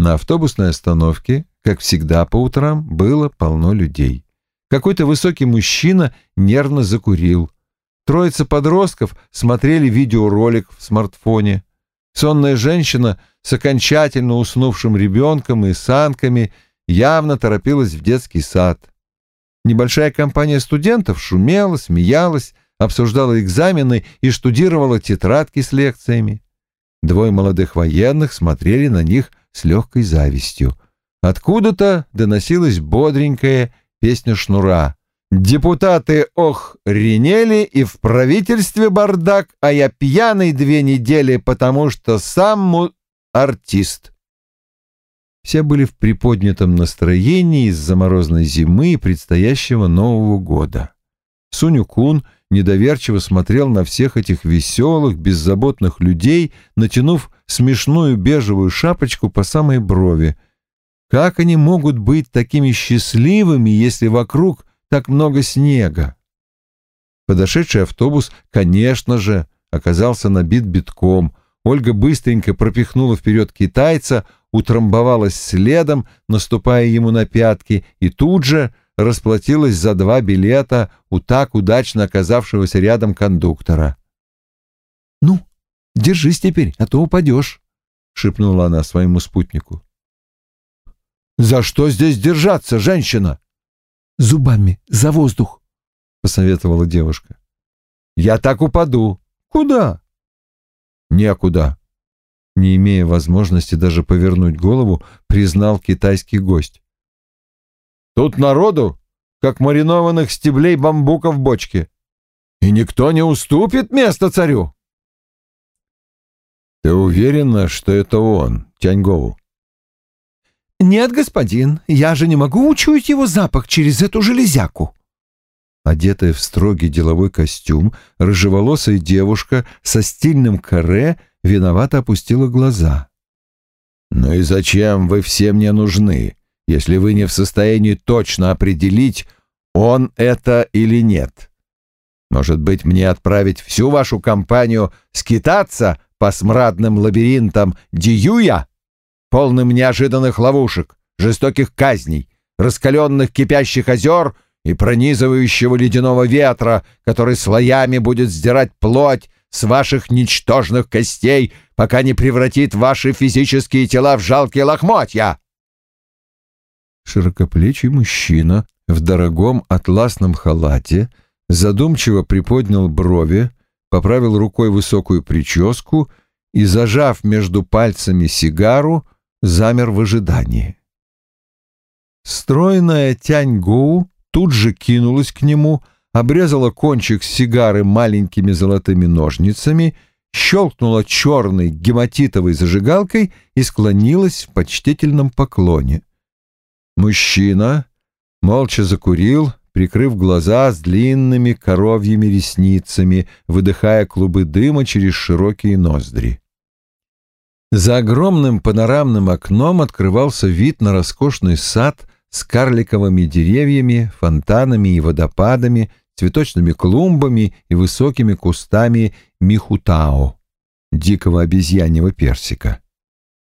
На автобусной остановке, как всегда по утрам, было полно людей. Какой-то высокий мужчина нервно закурил. Троица подростков смотрели видеоролик в смартфоне. Сонная женщина с окончательно уснувшим ребенком и санками явно торопилась в детский сад. Небольшая компания студентов шумела, смеялась, обсуждала экзамены и штудировала тетрадки с лекциями. Двое молодых военных смотрели на них с легкой завистью. Откуда-то доносилась бодренькая песня Шнура. «Депутаты, ох, ренели, и в правительстве бардак, а я пьяный две недели, потому что сам му... артист». Все были в приподнятом настроении из-за морозной зимы и предстоящего Нового года. Суню-кун недоверчиво смотрел на всех этих веселых, беззаботных людей, натянув смешную бежевую шапочку по самой брови. Как они могут быть такими счастливыми, если вокруг так много снега? Подошедший автобус, конечно же, оказался набит битком. Ольга быстренько пропихнула вперед китайца, утрамбовалась следом, наступая ему на пятки, и тут же расплатилась за два билета у так удачно оказавшегося рядом кондуктора. «Ну, держись теперь, а то упадешь», — шепнула она своему спутнику. «За что здесь держаться, женщина?» «Зубами, за воздух», — посоветовала девушка. «Я так упаду. Куда?» «Некуда», — не имея возможности даже повернуть голову, признал китайский гость. Тут народу, как маринованных стеблей бамбука в бочке. И никто не уступит место царю. Ты уверена, что это он, Тяньгову? Нет, господин, я же не могу учуять его запах через эту железяку. Одетая в строгий деловой костюм, рыжеволосая девушка со стильным каре виновато опустила глаза. «Ну и зачем вы все мне нужны? Если вы не в состоянии точно определить, он это или нет. Может быть, мне отправить всю вашу компанию скитаться по смрадным лабиринтам Диюя, полным неожиданных ловушек, жестоких казней, раскаленных кипящих озер и пронизывающего ледяного ветра, который слоями будет сдирать плоть с ваших ничтожных костей, пока не превратит ваши физические тела в жалкие лохмотья широкоплечий мужчина в дорогом атласном халате задумчиво приподнял брови, поправил рукой высокую прическу и, зажав между пальцами сигару, замер в ожидании. Стройная Тянь-Гоу тут же кинулась к нему, обрезала кончик сигары маленькими золотыми ножницами, щелкнула черной гематитовой зажигалкой и склонилась в почтительном поклоне. Мужчина молча закурил, прикрыв глаза с длинными коровьими ресницами, выдыхая клубы дыма через широкие ноздри. За огромным панорамным окном открывался вид на роскошный сад с карликовыми деревьями, фонтанами и водопадами, цветочными клумбами и высокими кустами михутао, дикого обезьяньего персика.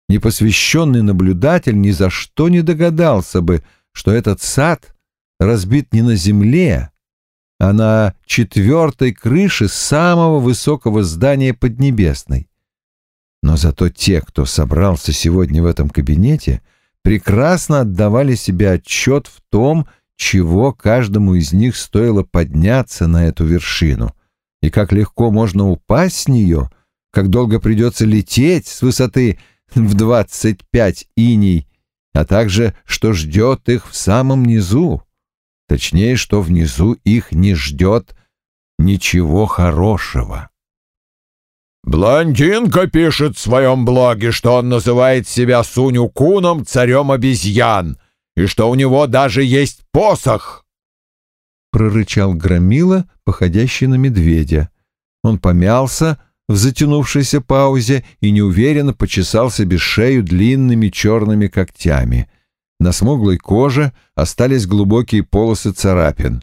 Непосвященный наблюдатель ни за что не догадался бы, что этот сад разбит не на земле, а на четвертой крыше самого высокого здания Поднебесной. Но зато те, кто собрался сегодня в этом кабинете, прекрасно отдавали себе отчет в том, чего каждому из них стоило подняться на эту вершину, и как легко можно упасть с нее, как долго придется лететь с высоты в двадцать пять иней, а также что ждет их в самом низу. Точнее, что внизу их не ждет ничего хорошего. «Блондинка пишет в своем блоге, что он называет себя Суню-куном царем обезьян, и что у него даже есть посох!» Прорычал Громила, походящий на медведя. Он помялся, в затянувшейся паузе и неуверенно почесал себе шею длинными черными когтями. На смуглой коже остались глубокие полосы царапин.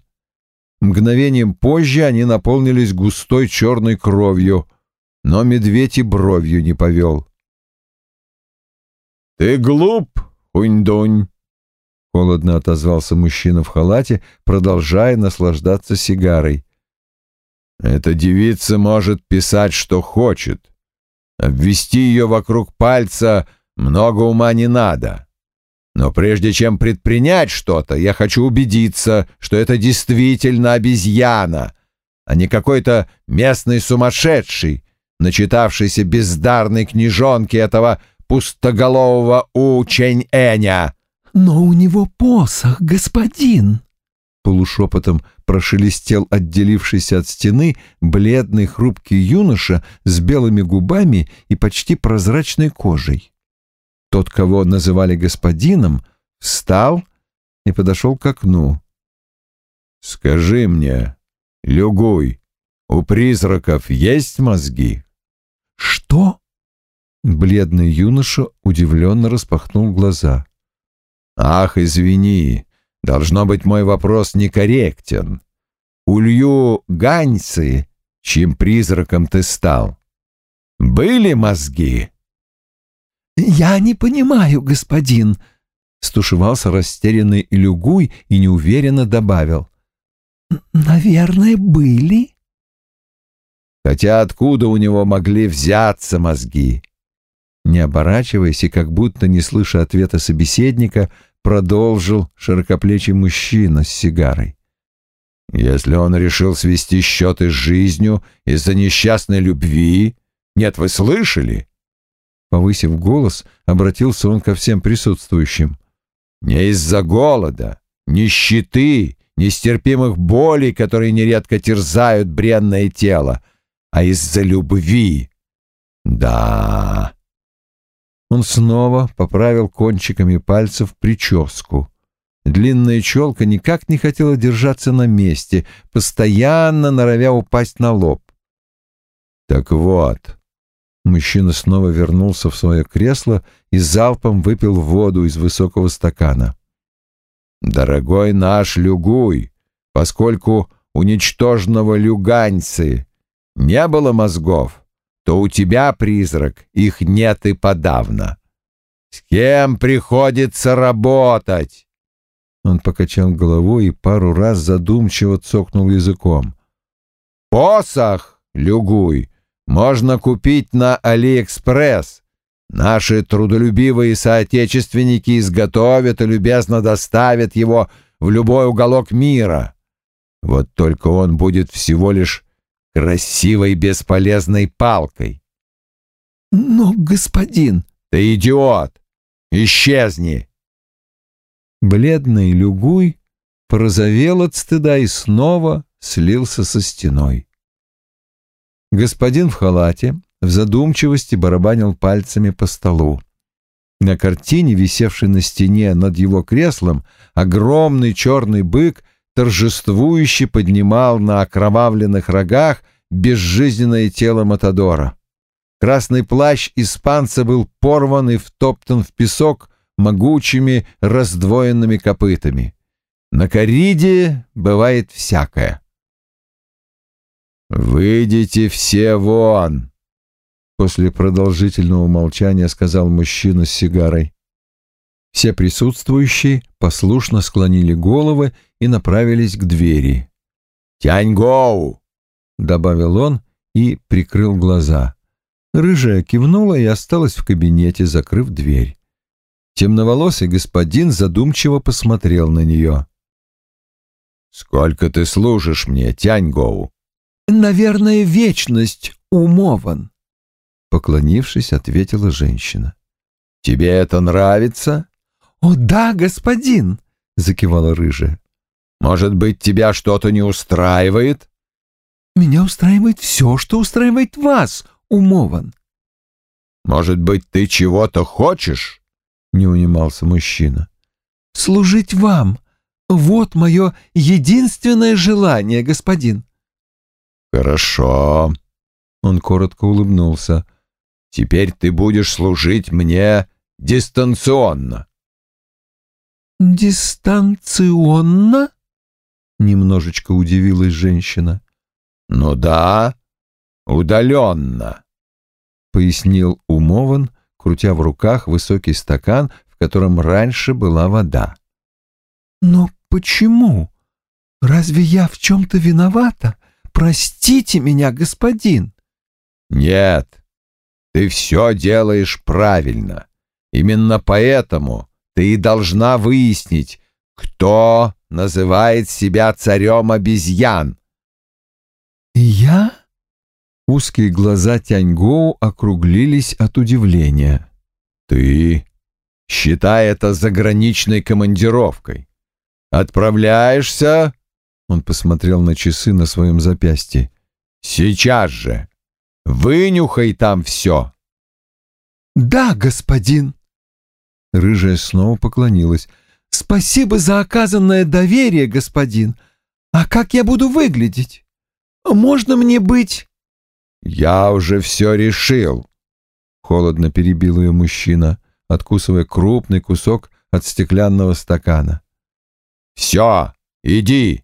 Мгновением позже они наполнились густой черной кровью, но медведь и бровью не повел. «Ты «Ты глуп, хунь-дунь!» Холодно отозвался мужчина в халате, продолжая наслаждаться сигарой. «Эта девица может писать, что хочет. Обвести ее вокруг пальца много ума не надо. Но прежде чем предпринять что-то, я хочу убедиться, что это действительно обезьяна, а не какой-то местный сумасшедший, начитавшийся бездарной книжонки этого пустоголового Учень-Эня. «Но у него посох, господин!» Полушепотом прошелестел отделившийся от стены бледный хрупкий юноша с белыми губами и почти прозрачной кожей. Тот, кого называли господином, встал и подошел к окну. «Скажи мне, Люгуй, у призраков есть мозги?» «Что?» Бледный юноша удивленно распахнул глаза. «Ах, извини, должно быть, мой вопрос некорректен. Улью Ганьцы, чьим призраком ты стал, были мозги?» «Я не понимаю, господин», — стушевался растерянный Илюгуй и неуверенно добавил. «Наверное, были». Хотя откуда у него могли взяться мозги? Не оборачиваясь и как будто не слыша ответа собеседника, продолжил широкоплечий мужчина с сигарой. Если он решил свести счеты с жизнью из-за несчастной любви... Нет, вы слышали? Повысив голос, обратился он ко всем присутствующим. Не из-за голода, нищеты, нестерпимых болей, которые нередко терзают бренное тело, а из-за любви. Да. Он снова поправил кончиками пальцев прическу. Длинная челка никак не хотела держаться на месте, постоянно норовя упасть на лоб. Так вот, мужчина снова вернулся в свое кресло и залпом выпил воду из высокого стакана. «Дорогой наш Люгуй, поскольку у ничтожного люганьцы не было мозгов, то у тебя, призрак, их нет и подавно. С кем приходится работать?» Он покачал головой и пару раз задумчиво цокнул языком. «Посох, люгуй, можно купить на Алиэкспресс. Наши трудолюбивые соотечественники изготовят и любезно доставят его в любой уголок мира. Вот только он будет всего лишь красивой бесполезной палкой. «Но, господин...» «Ты идиот! Исчезни!» Бледный люгуй порозовел от стыда и снова слился со стеной. Господин в халате в задумчивости барабанил пальцами по столу. На картине, висевшей на стене над его креслом, огромный черный бык торжествующе поднимал на окровавленных рогах безжизненное тело Матадора. Красный плащ испанца был порван и втоптан в песок могучими раздвоенными копытами. На кориде бывает всякое. «Выйдите все вон!» После продолжительного молчания сказал мужчина с сигарой. Все присутствующие послушно склонили головы и направились к двери. «Тяньгоу!» — добавил он и прикрыл глаза. Рыжая кивнула и осталась в кабинете, закрыв дверь. Темноволосый господин задумчиво посмотрел на нее. «Сколько ты служишь мне, Тяньгоу?» «Наверное, вечность, умован», — поклонившись, ответила женщина. «Тебе это нравится?» «О да, господин!» — закивала рыжая. «Может быть, тебя что-то не устраивает?» «Меня устраивает все, что устраивает вас, умован». «Может быть, ты чего-то хочешь?» — не унимался мужчина. «Служить вам. Вот мое единственное желание, господин». «Хорошо». Он коротко улыбнулся. «Теперь ты будешь служить мне дистанционно». «Дистанционно?» — немножечко удивилась женщина. «Ну да, удаленно», — пояснил Умован, крутя в руках высокий стакан, в котором раньше была вода. «Но почему? Разве я в чем-то виновата? Простите меня, господин!» «Нет, ты все делаешь правильно. Именно поэтому ты должна выяснить, кто называет себя царем обезьян». «Я?» Узкие глаза Тяньгоу округлились от удивления. «Ты считай это заграничной командировкой. Отправляешься...» Он посмотрел на часы на своем запястье. «Сейчас же! Вынюхай там все!» «Да, господин!» Рыжая снова поклонилась. «Спасибо за оказанное доверие, господин. А как я буду выглядеть? Можно мне быть...» «Я уже все решил», — холодно перебил ее мужчина, откусывая крупный кусок от стеклянного стакана. «Все, иди!»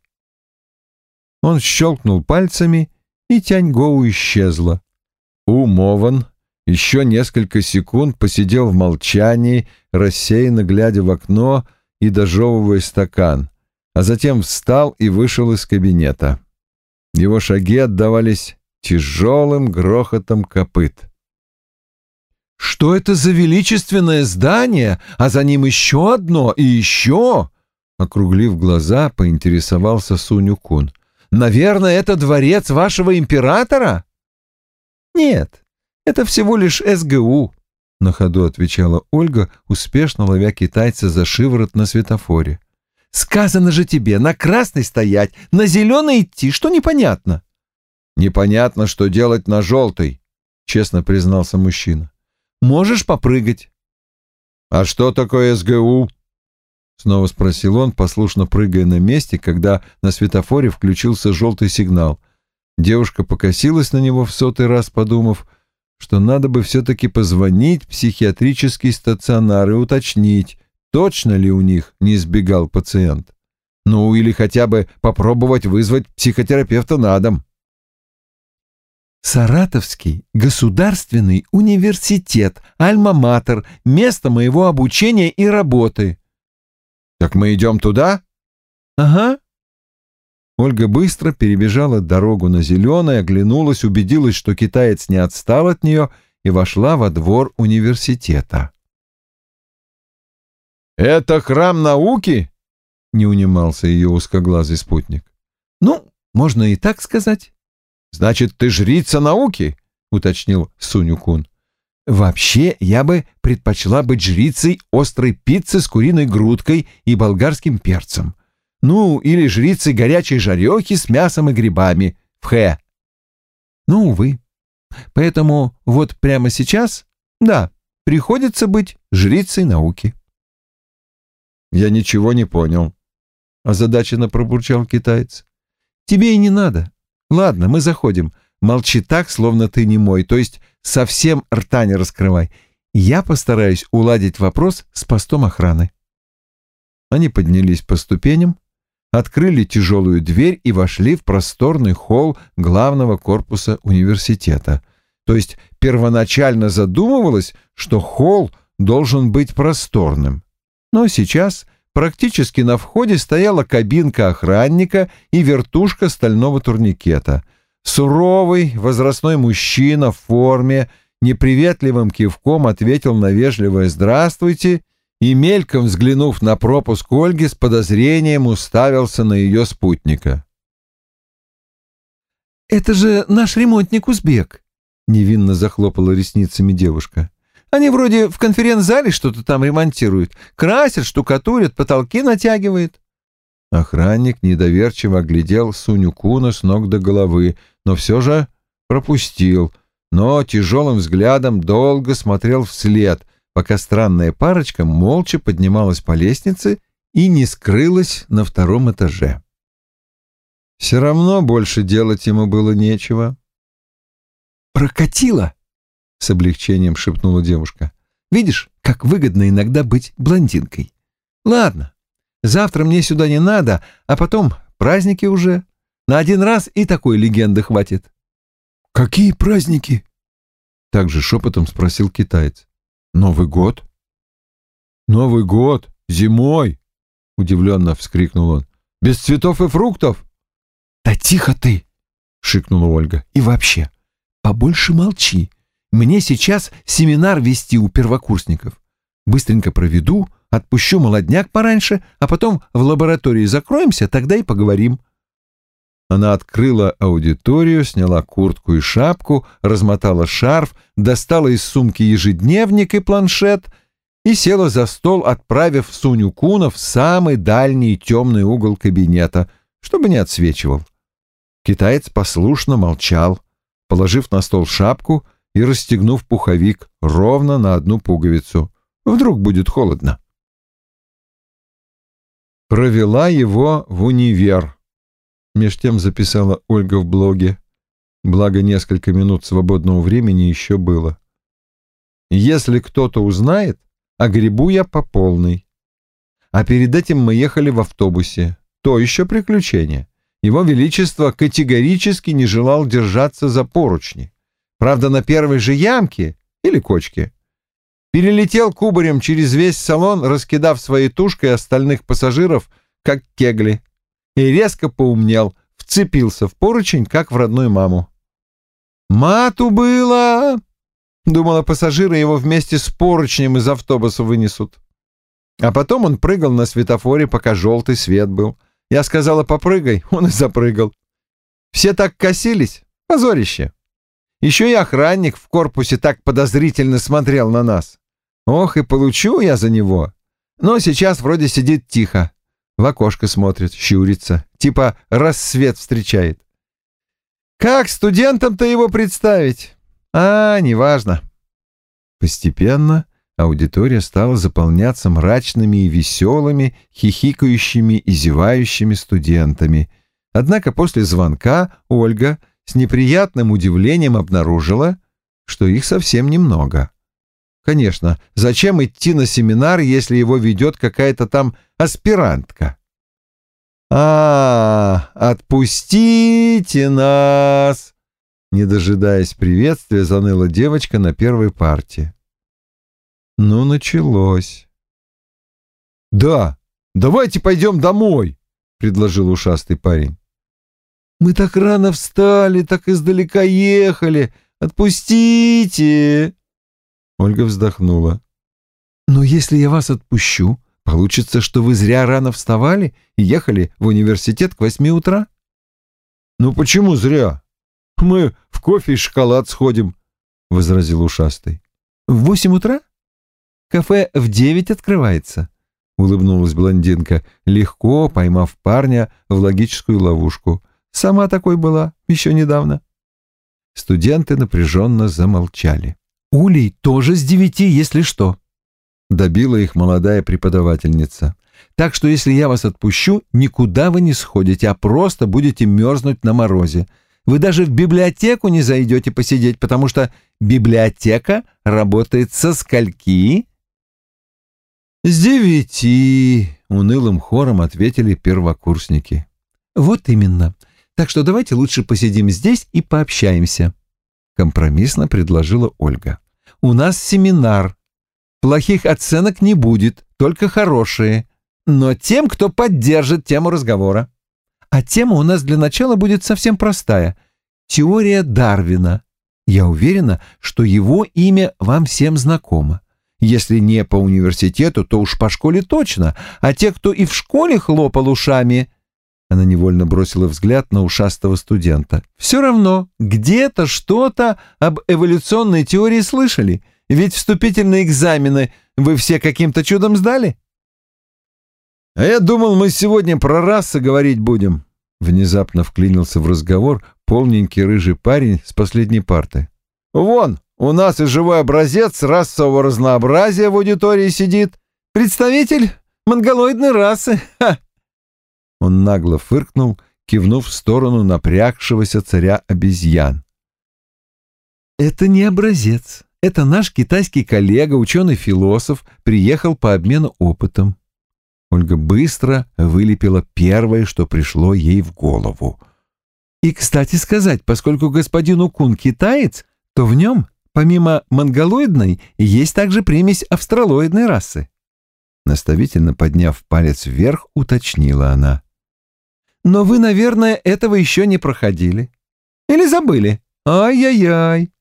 Он щелкнул пальцами, и Тяньгоу исчезла. Умован еще несколько секунд посидел в молчании, рассеянно глядя в окно и дожевывая стакан, а затем встал и вышел из кабинета. Его шаги отдавались тяжелым грохотом копыт. «Что это за величественное здание, а за ним еще одно и еще?» Округлив глаза, поинтересовался Суню-кун. «Наверное, это дворец вашего императора?» «Нет, это всего лишь СГУ», — на ходу отвечала Ольга, успешно ловя китайца за шиворот на светофоре. «Сказано же тебе, на красный стоять, на зеленый идти, что непонятно?» «Непонятно, что делать на желтый», — честно признался мужчина. «Можешь попрыгать». «А что такое СГУ?» Снова спросил он, послушно прыгая на месте, когда на светофоре включился желтый сигнал. Девушка покосилась на него в сотый раз, подумав, что надо бы все-таки позвонить в психиатрический стационар и уточнить, точно ли у них не избегал пациент. Ну, или хотя бы попробовать вызвать психотерапевта на дом. Саратовский государственный университет, Альма-Матер, место моего обучения и работы. Так мы идем туда? Ага. Ольга быстро перебежала дорогу на зеленой, оглянулась, убедилась, что китаец не отстал от нее и вошла во двор университета. «Это храм науки?» — не унимался ее узкоглазый спутник. «Ну, можно и так сказать». «Значит, ты жрица науки?» — уточнил Суню-кун. «Вообще, я бы предпочла быть жрицей острой пиццы с куриной грудкой и болгарским перцем. Ну, или жрицей горячей жарехи с мясом и грибами в хэ. Ну, увы. Поэтому вот прямо сейчас, да, приходится быть жрицей науки». «Я ничего не понял», — озадаченно пробурчал китаец. «Тебе и не надо. Ладно, мы заходим. Молчи так, словно ты не мой, то есть совсем рта не раскрывай. Я постараюсь уладить вопрос с постом охраны». Они поднялись по ступеням, открыли тяжелую дверь и вошли в просторный холл главного корпуса университета. То есть первоначально задумывалось, что холл должен быть просторным. Но сейчас Практически на входе стояла кабинка охранника и вертушка стального турникета. Суровый возрастной мужчина в форме неприветливым кивком ответил на вежливое «здравствуйте» и, мельком взглянув на пропуск Ольги, с подозрением уставился на ее спутника. «Это же наш ремонтник Узбек», — невинно захлопала ресницами девушка. Они вроде в конференц-зале что-то там ремонтируют. Красят, штукатурят, потолки натягивают. Охранник недоверчиво оглядел Суню-куна с ног до головы, но все же пропустил, но тяжелым взглядом долго смотрел вслед, пока странная парочка молча поднималась по лестнице и не скрылась на втором этаже. Все равно больше делать ему было нечего. «Прокатило!» с облегчением шепнула девушка. Видишь, как выгодно иногда быть блондинкой. Ладно, завтра мне сюда не надо, а потом праздники уже. На один раз и такой легенды хватит. Какие праздники? Также шепотом спросил китаец. Новый год? Новый год? Зимой? Удивленно вскрикнул он. Без цветов и фруктов? Да тихо ты! Шикнула Ольга. И вообще, побольше молчи. Мне сейчас семинар вести у первокурсников. Быстренько проведу, отпущу молодняк пораньше, а потом в лаборатории закроемся, тогда и поговорим. Она открыла аудиторию, сняла куртку и шапку, размотала шарф, достала из сумки ежедневник и планшет и села за стол, отправив Суню Куна в самый дальний темный угол кабинета, чтобы не отсвечивал. Китаец послушно молчал, положив на стол шапку и расстегнув пуховик ровно на одну пуговицу. Вдруг будет холодно. Провела его в универ Меж тем записала Ольга в блоге. Благо, несколько минут свободного времени еще было. Если кто-то узнает, огребу я по полной. А перед этим мы ехали в автобусе. То еще приключение. Его Величество категорически не желал держаться за поручни. Правда, на первой же ямке или кочке. Перелетел кубарем через весь салон, раскидав своей тушкой остальных пассажиров, как кегли и резко поумнел, вцепился в поручень, как в родную маму. «Мату было!» Думала, пассажиры его вместе с поручнем из автобуса вынесут. А потом он прыгал на светофоре, пока желтый свет был. Я сказала, попрыгай, он и запрыгал. Все так косились, позорище. Еще и охранник в корпусе так подозрительно смотрел на нас. Ох, и получу я за него. Но сейчас вроде сидит тихо, в окошко смотрит, щурится, типа рассвет встречает. Как студентам-то его представить? А, неважно. Постепенно аудитория стала заполняться мрачными и веселыми, хихикающими и зевающими студентами. Однако после звонка Ольга с неприятным удивлением обнаружила, что их совсем немного. Конечно, зачем идти на семинар, если его ведет какая-то там аспирантка? А, отпустите нас! Не дожидаясь приветствия, заныла девочка на первой партии. Ну, началось. Да, давайте пойдем домой, предложил ушастый парень. Мы так рано встали, так издалека ехали. Отпустите! Ольга вздохнула. «Но если я вас отпущу, получится, что вы зря рано вставали и ехали в университет к восьми утра?» «Ну почему зря? Мы в кофе и шоколад сходим», — возразил ушастый. «В восемь утра? Кафе в девять открывается», — улыбнулась блондинка, легко поймав парня в логическую ловушку. «Сама такой была еще недавно». Студенты напряженно замолчали. Улей тоже с девяти, если что. Добила их молодая преподавательница. Так что если я вас отпущу, никуда вы не сходите, а просто будете мерзнуть на морозе. Вы даже в библиотеку не зайдете посидеть, потому что библиотека работает со скольки? С девяти, унылым хором ответили первокурсники. Вот именно. Так что давайте лучше посидим здесь и пообщаемся компромиссно предложила Ольга. У нас семинар. Плохих оценок не будет, только хорошие. Но тем, кто поддержит тему разговора. А тема у нас для начала будет совсем простая. Теория Дарвина. Я уверена, что его имя вам всем знакомо. Если не по университету, то уж по школе точно, а те, кто и в школе хлопал ушами, она невольно бросила взгляд на ушастого студента. «Все равно, где-то что-то об эволюционной теории слышали. Ведь вступительные экзамены вы все каким-то чудом сдали?» «А я думал, мы сегодня про расы говорить будем», — внезапно вклинился в разговор полненький рыжий парень с последней парты. «Вон, у нас и живой образец расового разнообразия в аудитории сидит. Представитель монголоидной расы. Ха!» Он нагло фыркнул, кивнув в сторону напрягшегося царя обезьян. «Это не образец. Это наш китайский коллега, ученый-философ, приехал по обмену опытом». Ольга быстро вылепила первое, что пришло ей в голову. «И, кстати сказать, поскольку господин Укун китаец, то в нем помимо монголоидной, есть также примесь австралоидной расы. Наставительно подняв палец вверх, уточнила она. Но вы, наверное, этого еще не проходили. Или забыли? Ай-яй-яй.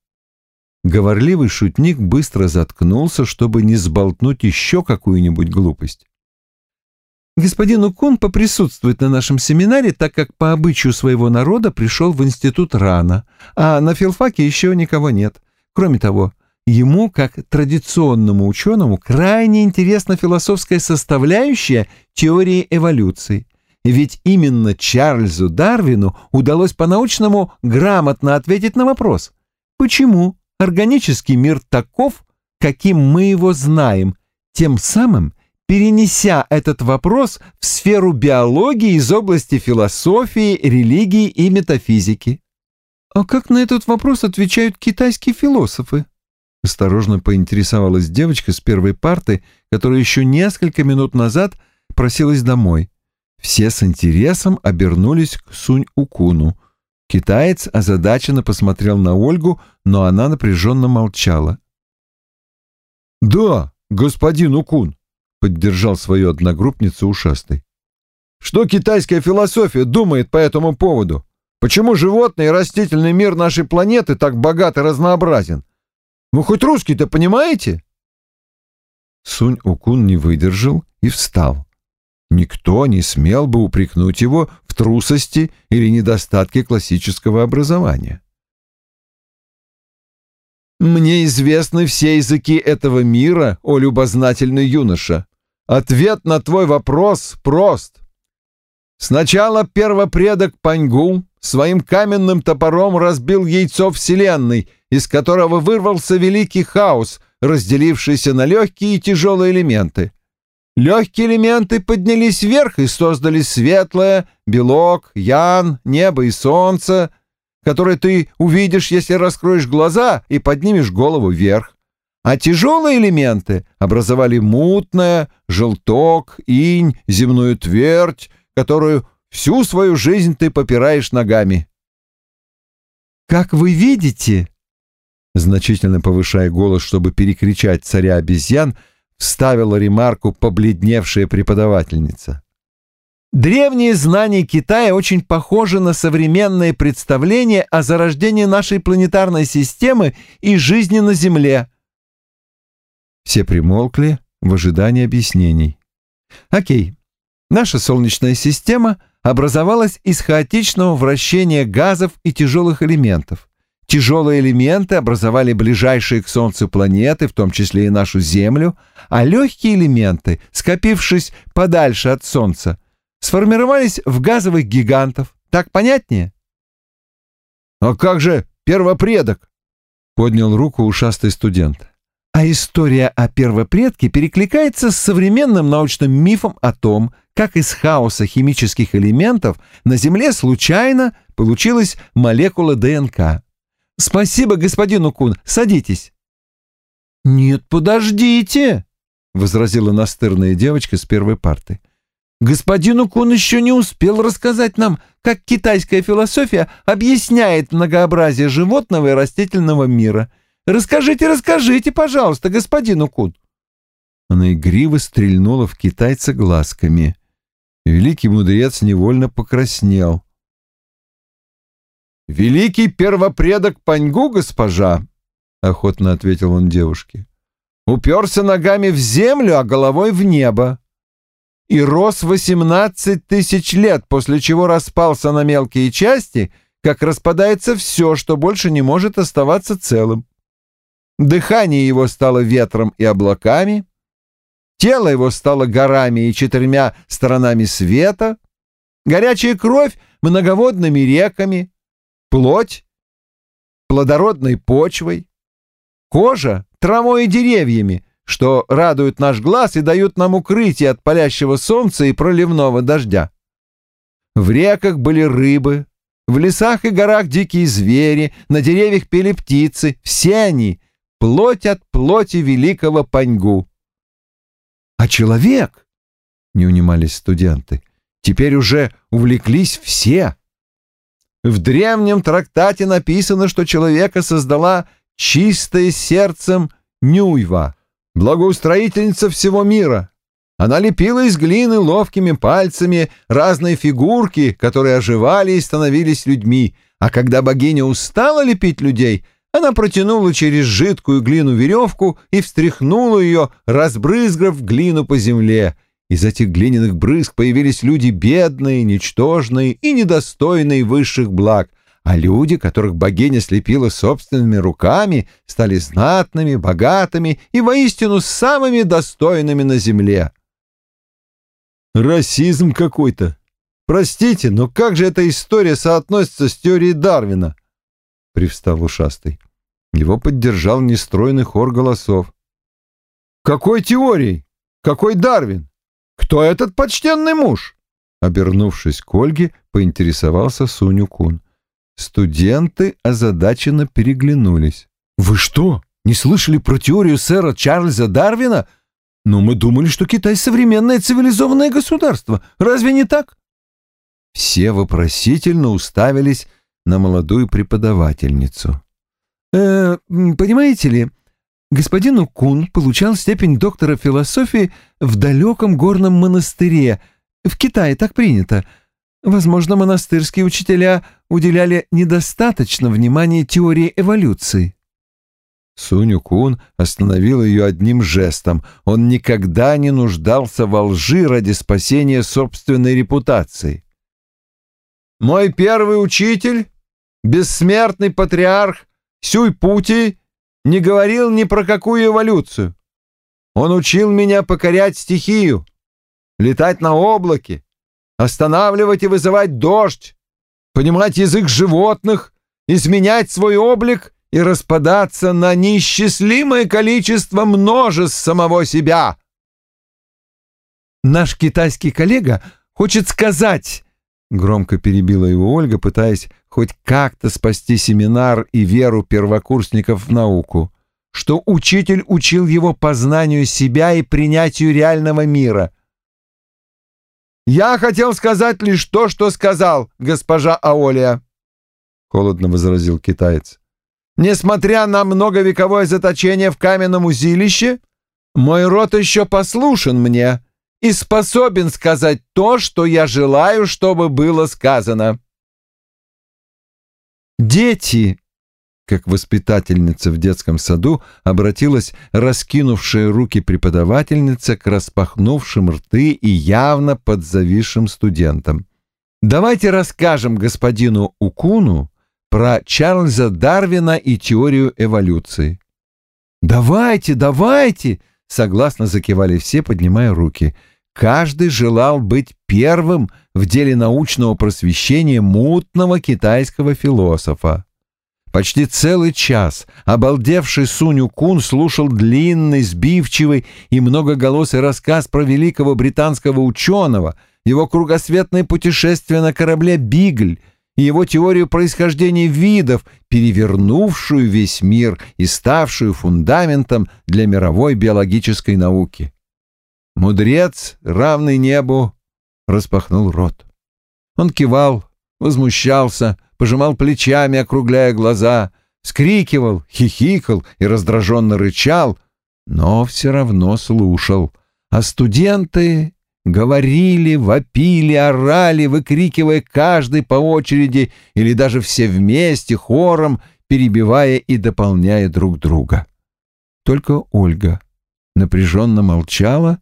Говорливый шутник быстро заткнулся, чтобы не сболтнуть еще какую-нибудь глупость. Господин Укун поприсутствует на нашем семинаре, так как по обычаю своего народа пришел в институт рано, а на филфаке еще никого нет. Кроме того, ему, как традиционному ученому, крайне интересна философская составляющая теории эволюции. Ведь именно Чарльзу Дарвину удалось по-научному грамотно ответить на вопрос, почему органический мир таков, каким мы его знаем, тем самым перенеся этот вопрос в сферу биологии из области философии, религии и метафизики. «А как на этот вопрос отвечают китайские философы?» Осторожно поинтересовалась девочка с первой парты, которая еще несколько минут назад просилась домой. Все с интересом обернулись к Сунь-Укуну. Китаец озадаченно посмотрел на Ольгу, но она напряженно молчала. «Да, господин Укун», — поддержал свою одногруппницу ушастый. «Что китайская философия думает по этому поводу? Почему животный и растительный мир нашей планеты так богат и разнообразен? Вы хоть русский-то понимаете?» Сунь-Укун не выдержал и встал. Никто не смел бы упрекнуть его в трусости или недостатке классического образования. «Мне известны все языки этого мира, о любознательный юноша. Ответ на твой вопрос прост. Сначала первопредок Паньгу своим каменным топором разбил яйцо Вселенной, из которого вырвался великий хаос, разделившийся на легкие и тяжелые элементы. Легкие элементы поднялись вверх и создали светлое, белок, ян, небо и солнце, которое ты увидишь, если раскроешь глаза и поднимешь голову вверх. А тяжелые элементы образовали мутное, желток, инь, земную твердь, которую всю свою жизнь ты попираешь ногами. «Как вы видите», значительно повышая голос, чтобы перекричать царя обезьян, вставила ремарку побледневшая преподавательница. Древние знания Китая очень похожи на современные представления о зарождении нашей планетарной системы и жизни на Земле. Все примолкли в ожидании объяснений. Окей. Наша Солнечная система образовалась из хаотичного вращения газов и тяжелых элементов. Тяжелые элементы образовали ближайшие к Солнцу планеты, в том числе и нашу Землю, а легкие элементы, скопившись подальше от Солнца, сформировались в газовых гигантов. Так понятнее? «А как же первопредок?» — поднял руку ушастый студент. А история о первопредке перекликается с современным научным мифом о том, как из хаоса химических элементов на Земле случайно получилась молекула ДНК. «Спасибо, господин Укун. Садитесь». «Нет, подождите», — возразила настырная девочка с первой парты. «Господин Укун еще не успел рассказать нам, как китайская философия объясняет многообразие животного и растительного мира. Расскажите, расскажите, пожалуйста, господин Укун». Она игриво стрельнула в китайца глазками. Великий мудрец невольно покраснел. «Великий первопредок Паньгу, госпожа!» — охотно ответил он девушке. «Уперся ногами в землю, а головой в небо. И рос восемнадцать тысяч лет, после чего распался на мелкие части, как распадается все, что больше не может оставаться целым. Дыхание его стало ветром и облаками, тело его стало горами и четырьмя сторонами света, горячая кровь — многоводными реками, плоть плодородной почвой, кожа травой и деревьями, что радуют наш глаз и дают нам укрытие от палящего солнца и проливного дождя. В реках были рыбы, в лесах и горах дикие звери, на деревьях пели птицы, все они — плоть от плоти великого Паньгу. А человек, — не унимались студенты, — теперь уже увлеклись все — в древнем трактате написано, что человека создала чистая сердцем Нюйва, благоустроительница всего мира. Она лепила из глины ловкими пальцами разные фигурки, которые оживали и становились людьми, а когда богиня устала лепить людей, она протянула через жидкую глину веревку и встряхнула ее, разбрызгав глину по земле. Из этих глиняных брызг появились люди бедные, ничтожные и недостойные высших благ, а люди, которых богиня слепила собственными руками, стали знатными, богатыми и воистину самыми достойными на земле. Расизм какой-то. Простите, но как же эта история соотносится с теорией Дарвина? Привстал ушастый. Его поддержал нестройный хор голосов. Какой теорией? Какой Дарвин? Кто этот почтенный муж? Обернувшись к Ольге, поинтересовался Суню Кун. Студенты озадаченно переглянулись. «Вы что, не слышали про теорию сэра Чарльза Дарвина? Но мы думали, что Китай — современное цивилизованное государство. Разве не так?» Все вопросительно уставились на молодую преподавательницу. «Э, понимаете ли, господин Укун получал степень доктора философии в далеком горном монастыре. В Китае так принято. Возможно, монастырские учителя уделяли недостаточно внимания теории эволюции». Суню Кун остановил ее одним жестом. Он никогда не нуждался во лжи ради спасения собственной репутации. «Мой первый учитель, бессмертный патриарх Сюй-Пути, не говорил ни про какую эволюцию. Он учил меня покорять стихию, летать на облаке, останавливать и вызывать дождь, понимать язык животных, изменять свой облик — и распадаться на неисчислимое количество множеств самого себя. «Наш китайский коллега хочет сказать...» — громко перебила его Ольга, пытаясь хоть как-то спасти семинар и веру первокурсников в науку, что учитель учил его познанию себя и принятию реального мира. «Я хотел сказать лишь то, что сказал, госпожа Аолия», — холодно возразил китаец. Несмотря на многовековое заточение в каменном узилище, мой род еще послушен мне и способен сказать то, что я желаю, чтобы было сказано. «Дети!» как воспитательница в детском саду обратилась раскинувшая руки преподавательница к распахнувшим рты и явно подзависшим студентам. «Давайте расскажем господину Укуну, про Чарльза Дарвина и теорию эволюции. «Давайте, давайте!» — согласно закивали все, поднимая руки. Каждый желал быть первым в деле научного просвещения мутного китайского философа. Почти целый час обалдевший Суню Кун слушал длинный, сбивчивый и многоголосый рассказ про великого британского ученого, его кругосветное путешествие на корабле «Бигль», и его теорию происхождения видов, перевернувшую весь мир и ставшую фундаментом для мировой биологической науки. Мудрец, равный небу, распахнул рот. Он кивал, возмущался, пожимал плечами, округляя глаза, скрикивал, хихикал и раздраженно рычал, но все равно слушал. А студенты Говорили, вопили, орали, выкрикивая каждый по очереди или даже все вместе, хором, перебивая и дополняя друг друга. Только Ольга напряженно молчала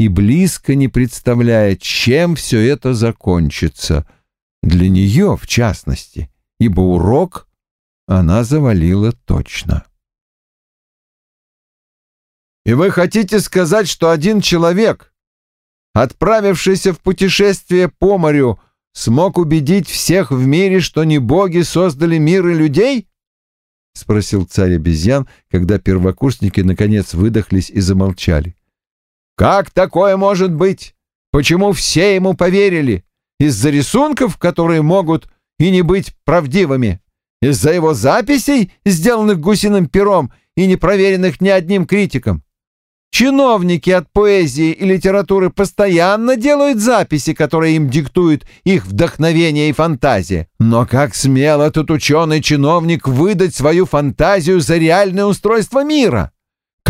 и близко не представляя, чем все это закончится. Для нее, в частности, ибо урок она завалила точно. «И вы хотите сказать, что один человек отправившийся в путешествие по морю, смог убедить всех в мире, что не боги создали мир и людей? — спросил царь обезьян, когда первокурсники наконец выдохлись и замолчали. «Как такое может быть? Почему все ему поверили? Из-за рисунков, которые могут и не быть правдивыми? Из-за его записей, сделанных гусиным пером и не проверенных ни одним критиком? Чиновники от поэзии и литературы постоянно делают записи, которые им диктуют их вдохновение и фантазия. Но как смел этот ученый-чиновник выдать свою фантазию за реальное устройство мира?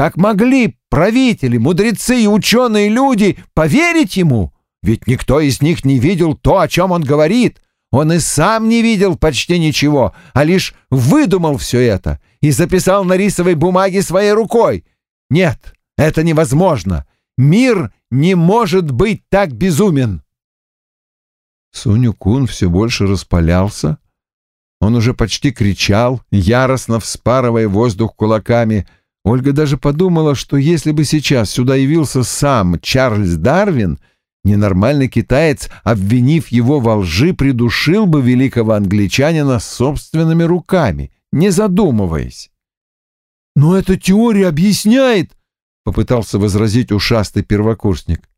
Как могли правители, мудрецы и ученые люди поверить ему? Ведь никто из них не видел то, о чем он говорит. Он и сам не видел почти ничего, а лишь выдумал все это и записал на рисовой бумаге своей рукой. Нет, это невозможно. Мир не может быть так безумен. Суню-кун все больше распалялся. Он уже почти кричал, яростно вспарывая воздух кулаками. Ольга даже подумала, что если бы сейчас сюда явился сам Чарльз Дарвин, ненормальный китаец, обвинив его во лжи, придушил бы великого англичанина собственными руками, не задумываясь. «Но эта теория объясняет», — попытался возразить ушастый первокурсник.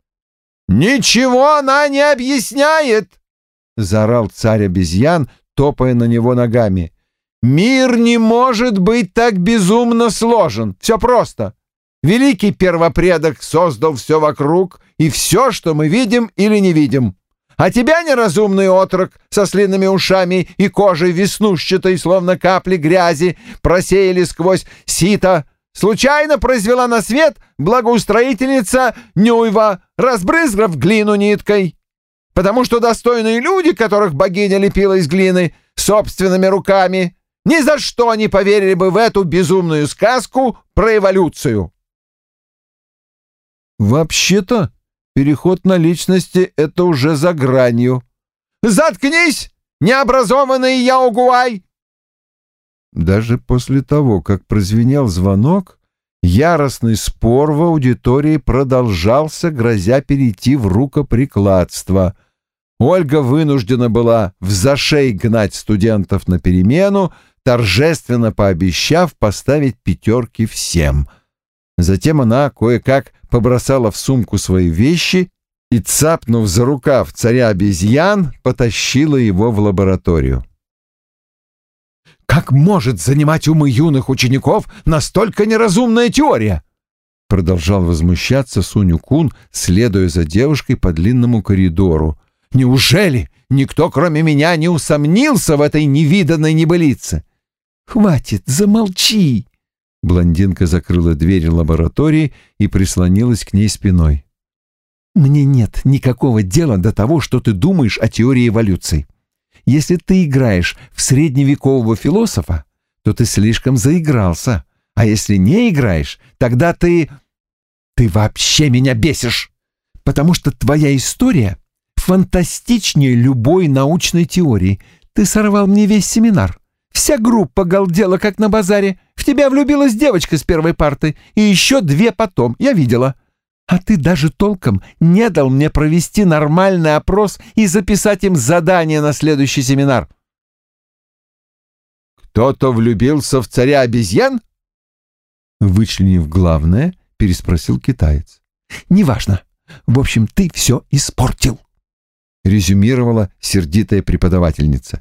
«Ничего она не объясняет!» — заорал царь обезьян, топая на него ногами. «Мир не может быть так безумно сложен. Все просто. Великий первопредок создал все вокруг и все, что мы видим или не видим. А тебя, неразумный отрок, со слинными ушами и кожей веснушчатой, словно капли грязи, просеяли сквозь сито случайно произвела на свет благоустроительница Нюйва, разбрызгав глину ниткой. Потому что достойные люди, которых богиня лепила из глины собственными руками, ни за что не поверили бы в эту безумную сказку про эволюцию. Вообще-то, переход на личности — это уже за гранью. «Заткнись, необразованный Яугуай!» Даже после того, как прозвенел звонок, яростный спор в аудитории продолжался, грозя перейти в рукоприкладство. Ольга вынуждена была в зашей гнать студентов на перемену, торжественно пообещав поставить пятерки всем. Затем она кое-как побросала в сумку свои вещи и, цапнув за рукав царя обезьян, потащила его в лабораторию. Как может занимать умы юных учеников настолько неразумная теория? Продолжал возмущаться Суню Кун, следуя за девушкой по длинному коридору. Неужели никто, кроме меня, не усомнился в этой невиданной небылице? Хватит, замолчи! Блондинка закрыла дверь лаборатории и прислонилась к ней спиной. «Мне нет никакого дела до того, что ты думаешь о теории эволюции. Если ты играешь в средневекового философа, то ты слишком заигрался. А если не играешь, тогда ты... Ты вообще меня бесишь! Потому что твоя история фантастичнее любой научной теории. Ты сорвал мне весь семинар. Вся группа галдела, как на базаре. В тебя влюбилась девочка с первой парты. И еще две потом. Я видела. А ты даже толком не дал мне провести нормальный опрос и записать им задание на следующий семинар. Кто-то влюбился в царя обезьян? Вычленив главное, переспросил китаец. Неважно. В общем, ты все испортил. Резюмировала сердитая преподавательница.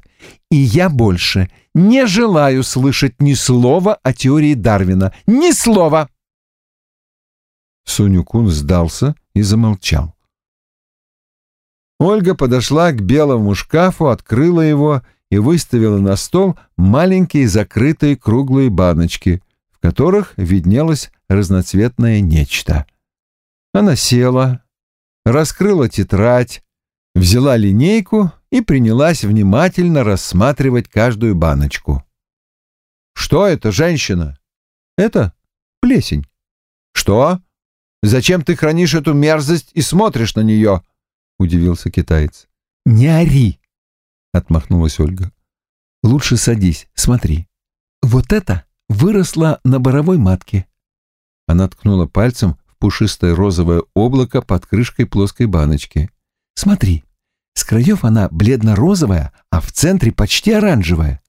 И я больше не желаю слышать ни слова о теории Дарвина. Ни слова! Сунюкун сдался и замолчал. Ольга подошла к белому шкафу, открыла его и выставила на стол маленькие закрытые круглые баночки, в которых виднелось разноцветное нечто. Она села, раскрыла тетрадь, взяла линейку и принялась внимательно рассматривать каждую баночку. «Что это, женщина?» «Это плесень». «Что?» Зачем ты хранишь эту мерзость и смотришь на нее?» — удивился китаец. «Не ори!» — отмахнулась Ольга. «Лучше садись, смотри. Вот это выросло на боровой матке». Она ткнула пальцем в пушистое розовое облако под крышкой плоской баночки. «Смотри, с краев она бледно-розовая, а в центре почти оранжевая.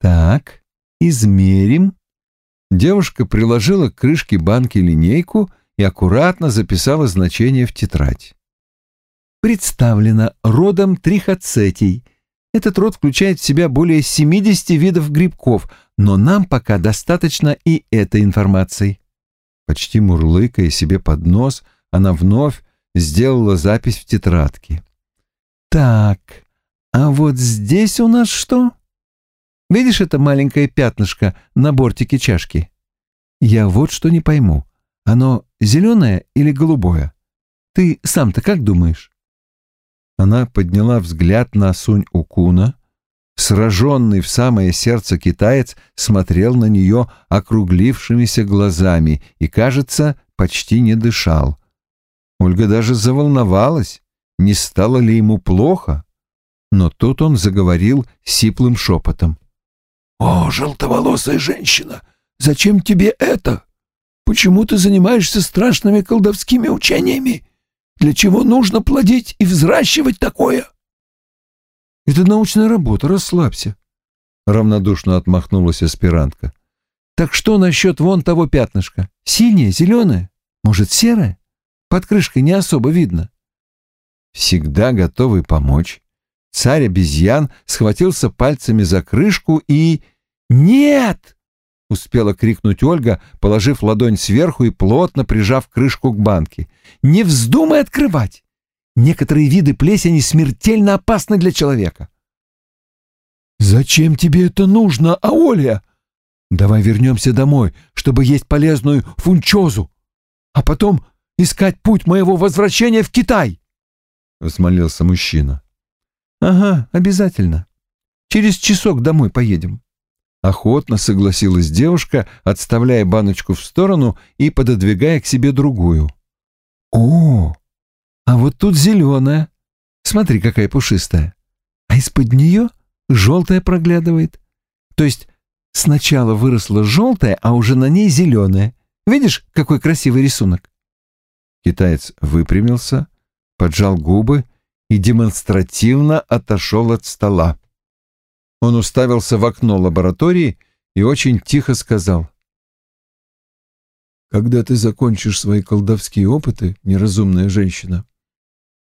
Так, измерим». Девушка приложила к крышке банки линейку — и аккуратно записала значение в тетрадь. Представлено родом трихоцетий. Этот род включает в себя более 70 видов грибков, но нам пока достаточно и этой информации. Почти мурлыкая себе под нос, она вновь сделала запись в тетрадке. «Так, а вот здесь у нас что? Видишь это маленькое пятнышко на бортике чашки? Я вот что не пойму. Оно зеленое или голубое? Ты сам-то как думаешь?» Она подняла взгляд на Сунь Укуна. Сраженный в самое сердце китаец смотрел на нее округлившимися глазами и, кажется, почти не дышал. Ольга даже заволновалась, не стало ли ему плохо. Но тут он заговорил сиплым шепотом. «О, желтоволосая женщина, зачем тебе это? Почему ты занимаешься страшными колдовскими учениями? Для чего нужно плодить и взращивать такое?» «Это научная работа, расслабься», — равнодушно отмахнулась аспирантка. «Так что насчет вон того пятнышка? Синее, зеленое? Может, серое? Под крышкой не особо видно». Всегда готовый помочь, царь обезьян схватился пальцами за крышку и... «Нет!» — успела крикнуть Ольга, положив ладонь сверху и плотно прижав крышку к банке. «Не вздумай открывать! Некоторые виды плесени смертельно опасны для человека». «Зачем тебе это нужно, Аоля?» «Давай вернемся домой, чтобы есть полезную фунчозу, а потом искать путь моего возвращения в Китай!» — взмолился мужчина. «Ага, обязательно. Через часок домой поедем». Охотно согласилась девушка, отставляя баночку в сторону и пододвигая к себе другую. «О, а вот тут зеленая. Смотри, какая пушистая. А из-под нее желтая проглядывает. То есть сначала выросла желтая, а уже на ней зеленая. Видишь, какой красивый рисунок?» Китаец выпрямился, поджал губы и демонстративно отошел от стола. Он уставился в окно лаборатории и очень тихо сказал. «Когда ты закончишь свои колдовские опыты, неразумная женщина,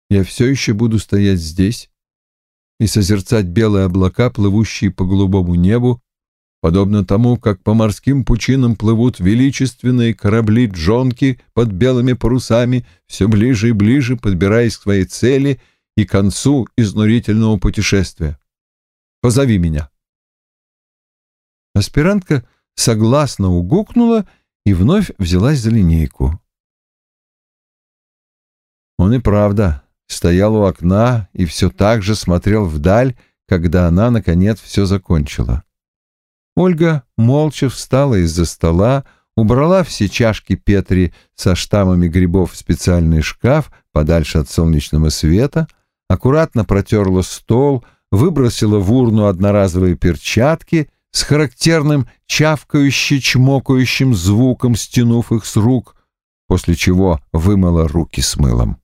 я все еще буду стоять здесь и созерцать белые облака, плывущие по голубому небу, подобно тому, как по морским пучинам плывут величественные корабли-джонки под белыми парусами, все ближе и ближе подбираясь к своей цели и концу изнурительного путешествия. Позови меня. Аспирантка согласно угукнула и вновь взялась за линейку. Он и правда стоял у окна и все так же смотрел вдаль, когда она, наконец, все закончила. Ольга молча встала из-за стола, убрала все чашки Петри со штаммами грибов в специальный шкаф подальше от солнечного света, аккуратно протерла стол, выбросила в урну одноразовые перчатки с характерным чавкающе-чмокающим звуком, стянув их с рук, после чего вымыла руки с мылом.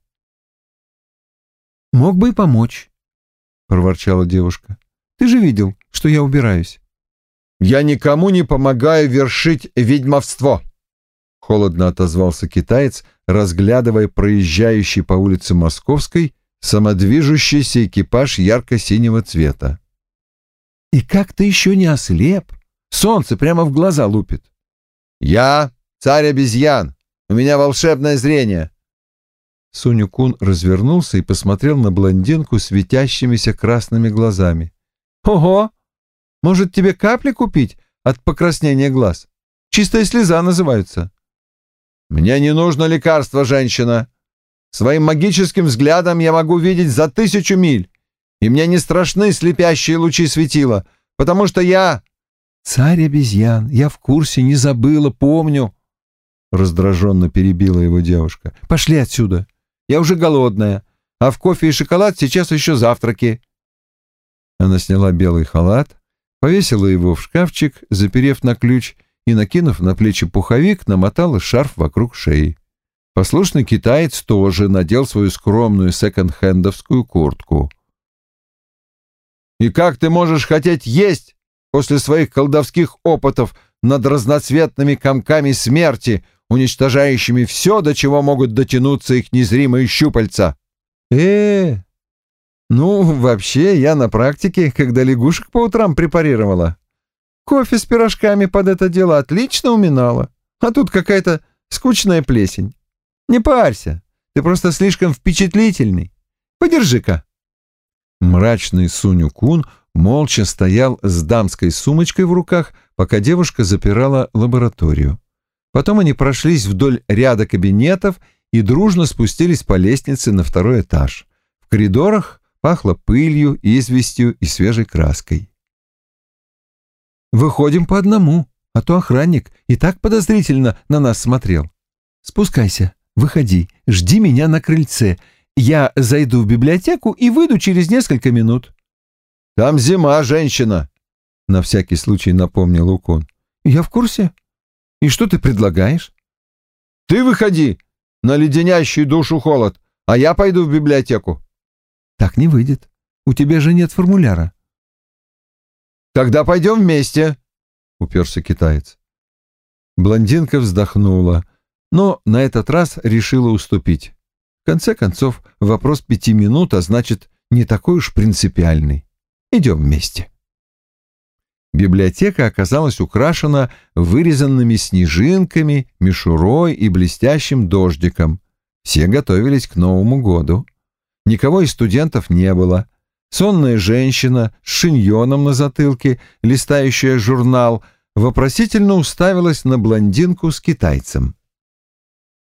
«Мог бы и помочь», — проворчала девушка. «Ты же видел, что я убираюсь». «Я никому не помогаю вершить ведьмовство», — холодно отозвался китаец, разглядывая проезжающий по улице Московской самодвижущийся экипаж ярко-синего цвета. «И как ты еще не ослеп? Солнце прямо в глаза лупит». «Я царь обезьян, у меня волшебное зрение». Суню-кун развернулся и посмотрел на блондинку светящимися красными глазами. «Ого! Может, тебе капли купить от покраснения глаз? Чистая слеза называются». «Мне не нужно лекарство, женщина. Своим магическим взглядом я могу видеть за тысячу миль, и мне не страшны слепящие лучи светила, потому что я...» «Царь обезьян, я в курсе, не забыла, помню», — раздраженно перебила его девушка. «Пошли отсюда, я уже голодная, а в кофе и шоколад сейчас еще завтраки». Она сняла белый халат, повесила его в шкафчик, заперев на ключ, и, накинув на плечи пуховик, намотала шарф вокруг шеи. Послушный китаец тоже надел свою скромную секонд-хендовскую куртку. «И как ты можешь хотеть есть после своих колдовских опытов над разноцветными комками смерти, уничтожающими все, до чего могут дотянуться их незримые щупальца?» «Э, ну, вообще, я на практике, когда лягушек по утрам препарировала. Кофе с пирожками под это дело отлично уминала. А тут какая-то Скучная плесень. Не парься, ты просто слишком впечатлительный. Подержи-ка». Мрачный Суню Кун молча стоял с дамской сумочкой в руках, пока девушка запирала лабораторию. Потом они прошлись вдоль ряда кабинетов и дружно спустились по лестнице на второй этаж. В коридорах пахло пылью, известью и свежей краской. «Выходим по одному, а то охранник и так подозрительно на нас смотрел. Спускайся, выходи, жди меня на крыльце. Я зайду в библиотеку и выйду через несколько минут». «Там зима, женщина!» — на всякий случай напомнил Укон. «Я в курсе. И что ты предлагаешь?» «Ты выходи на леденящий душу холод, а я пойду в библиотеку». «Так не выйдет. У тебя же нет формуляра». «Тогда пойдем вместе», — уперся китаец. Блондинка вздохнула, но на этот раз решила уступить. В конце концов, вопрос пяти минут, а значит, не такой уж принципиальный. Идем вместе. Библиотека оказалась украшена вырезанными снежинками, мишурой и блестящим дождиком. Все готовились к Новому году. Никого из студентов не было. Сонная женщина с шиньоном на затылке, листающая журнал, вопросительно уставилась на блондинку с китайцем.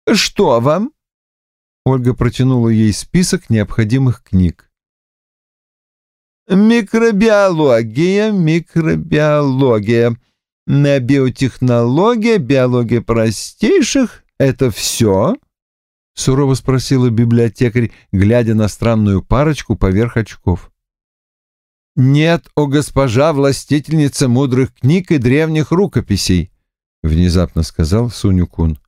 «Что вам?» Ольга протянула ей список необходимых книг. Микробиология, микробиология. Биотехнология, биология простейших — это все? — сурово спросила библиотекарь, глядя на странную парочку поверх очков. «Нет, о госпожа властительница мудрых книг и древних рукописей», — внезапно сказал Сунюкун.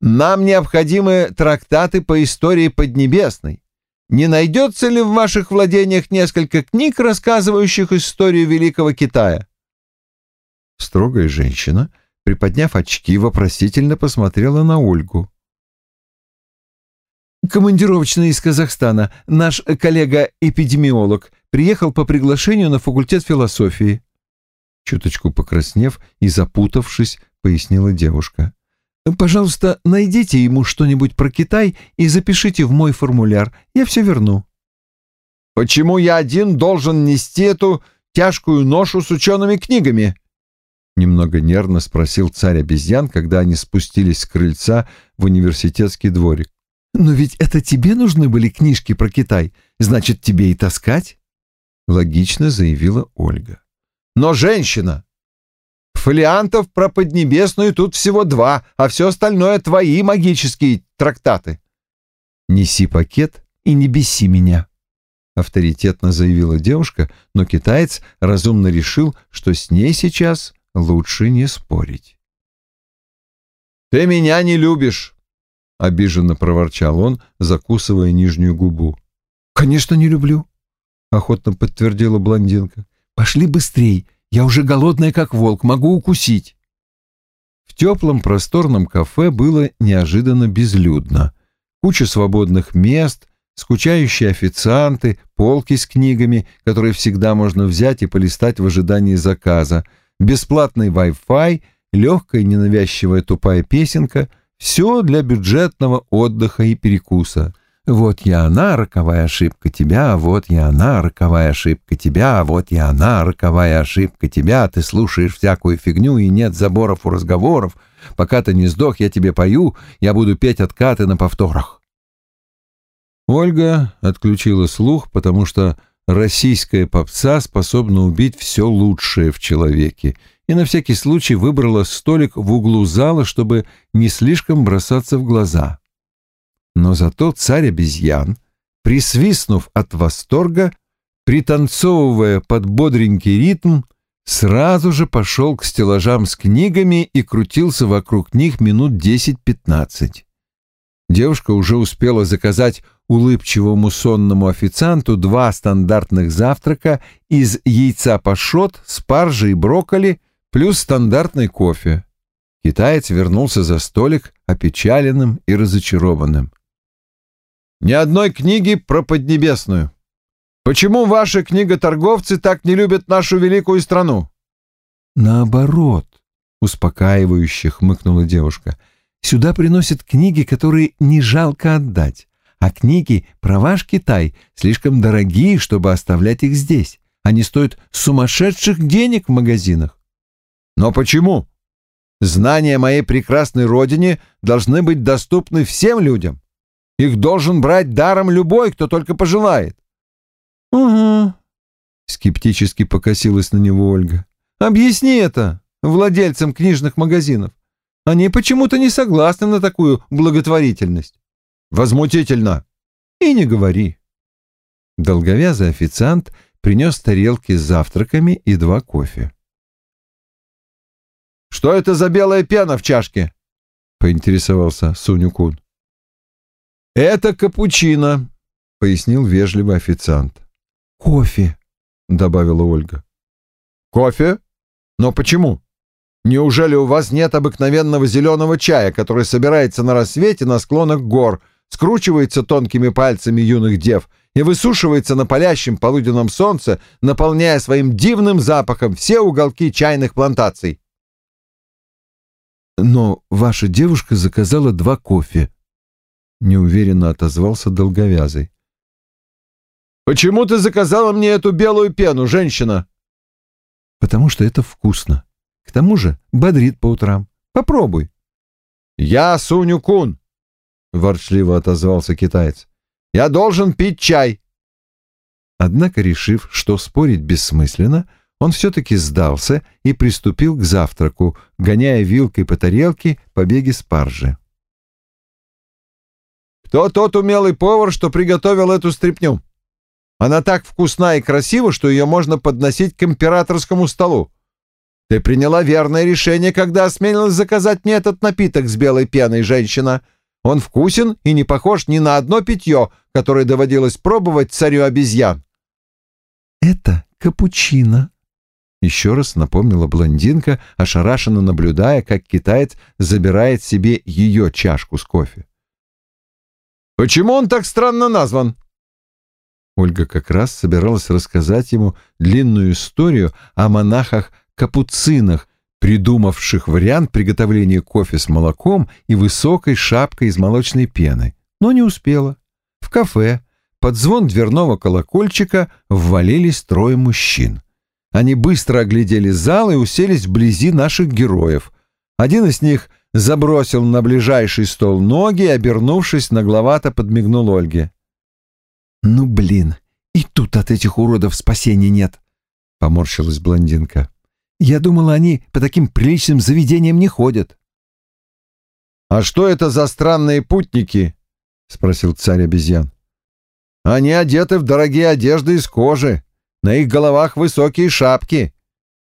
«Нам необходимы трактаты по истории Поднебесной не найдется ли в ваших владениях несколько книг, рассказывающих историю Великого Китая?» Строгая женщина, приподняв очки, вопросительно посмотрела на Ольгу. «Командировочный из Казахстана. Наш коллега-эпидемиолог приехал по приглашению на факультет философии». Чуточку покраснев и запутавшись, пояснила девушка. Пожалуйста, найдите ему что-нибудь про Китай и запишите в мой формуляр. Я все верну». «Почему я один должен нести эту тяжкую ношу с учеными книгами?» Немного нервно спросил царь обезьян, когда они спустились с крыльца в университетский дворик. «Но ведь это тебе нужны были книжки про Китай, значит, тебе и таскать?» Логично заявила Ольга. «Но женщина, Фолиантов про Поднебесную тут всего два, а все остальное твои магические трактаты. Неси пакет и не беси меня, авторитетно заявила девушка, но китаец разумно решил, что с ней сейчас лучше не спорить. Ты меня не любишь, обиженно проворчал он, закусывая нижнюю губу. Конечно, не люблю, охотно подтвердила блондинка. Пошли быстрей, я уже голодная, как волк, могу укусить. В теплом просторном кафе было неожиданно безлюдно. Куча свободных мест, скучающие официанты, полки с книгами, которые всегда можно взять и полистать в ожидании заказа, бесплатный Wi-Fi, легкая ненавязчивая тупая песенка — все для бюджетного отдыха и перекуса — вот я она, роковая ошибка тебя, вот я она, роковая ошибка тебя, вот я она, роковая ошибка тебя. Ты слушаешь всякую фигню, и нет заборов у разговоров. Пока ты не сдох, я тебе пою, я буду петь откаты на повторах. Ольга отключила слух, потому что российская попса способна убить все лучшее в человеке, и на всякий случай выбрала столик в углу зала, чтобы не слишком бросаться в глаза. Но зато царь обезьян, присвистнув от восторга, пританцовывая под бодренький ритм, сразу же пошел к стеллажам с книгами и крутился вокруг них минут 10-15. Девушка уже успела заказать улыбчивому сонному официанту два стандартных завтрака из яйца пашот, спаржи и брокколи плюс стандартный кофе. Китаец вернулся за столик опечаленным и разочарованным. Ни одной книги про Поднебесную. Почему ваши книготорговцы так не любят нашу великую страну? Наоборот, успокаивающе хмыкнула девушка. Сюда приносят книги, которые не жалко отдать. А книги про ваш Китай слишком дорогие, чтобы оставлять их здесь. Они стоят сумасшедших денег в магазинах. Но почему? Знания моей прекрасной родине должны быть доступны всем людям. Их должен брать даром любой, кто только пожелает. Угу. Скептически покосилась на него Ольга. Объясни это владельцам книжных магазинов. Они почему-то не согласны на такую благотворительность. Возмутительно. И не говори. Долговязый официант принес тарелки с завтраками и два кофе. «Что это за белая пена в чашке?» — поинтересовался Суню-кун. «Это капучино», — пояснил вежливый официант. «Кофе», — добавила Ольга. «Кофе? Но почему?» Неужели у вас нет обыкновенного зеленого чая, который собирается на рассвете на склонах гор, скручивается тонкими пальцами юных дев и высушивается на палящем полуденном солнце, наполняя своим дивным запахом все уголки чайных плантаций? «Но ваша девушка заказала два кофе», — неуверенно отозвался долговязый. «Почему ты заказала мне эту белую пену, женщина?» «Потому что это вкусно», к тому же бодрит по утрам. Попробуй. «Я Суню-кун», — ворчливо отозвался китаец. «Я должен пить чай». Однако, решив, что спорить бессмысленно, он все-таки сдался и приступил к завтраку, гоняя вилкой по тарелке побеги спаржи. «Кто тот умелый повар, что приготовил эту стряпню? Она так вкусна и красива, что ее можно подносить к императорскому столу. Ты приняла верное решение, когда осмелилась заказать мне этот напиток с белой пеной, женщина. Он вкусен и не похож ни на одно питье, которое доводилось пробовать царю обезьян. Это капучино. Еще раз напомнила блондинка, ошарашенно наблюдая, как китаец забирает себе ее чашку с кофе. «Почему он так странно назван?» Ольга как раз собиралась рассказать ему длинную историю о монахах капуцинах, придумавших вариант приготовления кофе с молоком и высокой шапкой из молочной пены, но не успела. В кафе под звон дверного колокольчика ввалились трое мужчин. Они быстро оглядели зал и уселись вблизи наших героев. Один из них забросил на ближайший стол ноги и, обернувшись, нагловато подмигнул Ольге. «Ну, блин, и тут от этих уродов спасения нет», — поморщилась блондинка. Я думала, они по таким приличным заведениям не ходят. «А что это за странные путники?» — спросил царь обезьян. «Они одеты в дорогие одежды из кожи, на их головах высокие шапки.